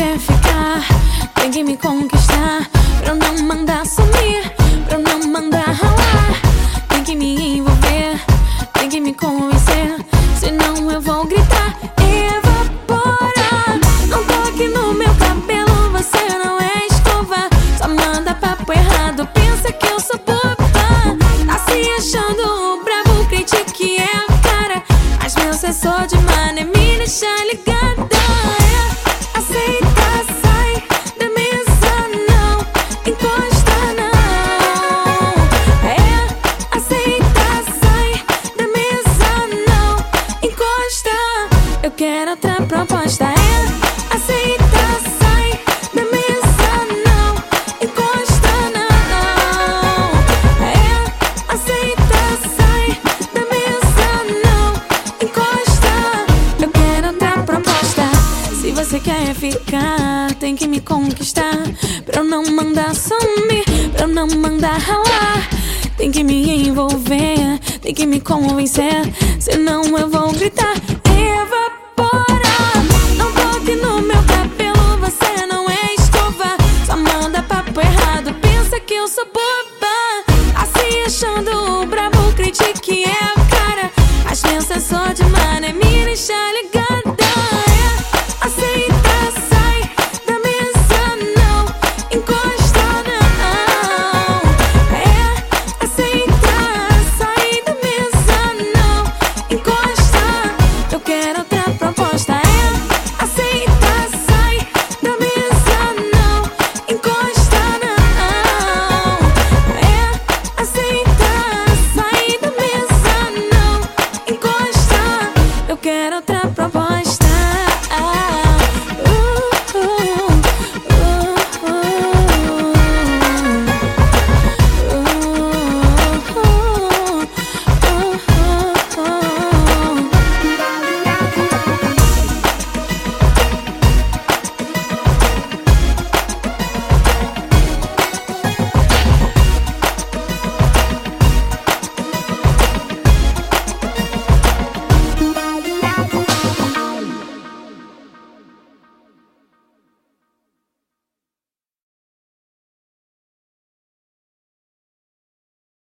quer ficar, tem que me conquistar. Pra eu não mandar sumir, pra eu não mandar ralar. Tem que me envolver, tem que me convencer. Senão eu vou gritar, evaporar. Não toque no meu cabelo, você não é escova. Só manda papo errado, pensa que eu sou boba. Tá se achando bravo, critique é a cara. Mas meu sensor de mané me deixa ligada. Quer ficar, tem que me conquistar. Pra eu não mandar sumir, pra eu não mandar ralar. Tem que me envolver, tem que me convencer. Senão eu vou gritar, evaporar. Não toque no meu cabelo, você não é escova. Só manda papo errado, pensa que eu sou boba. Assim achando bravo, critique é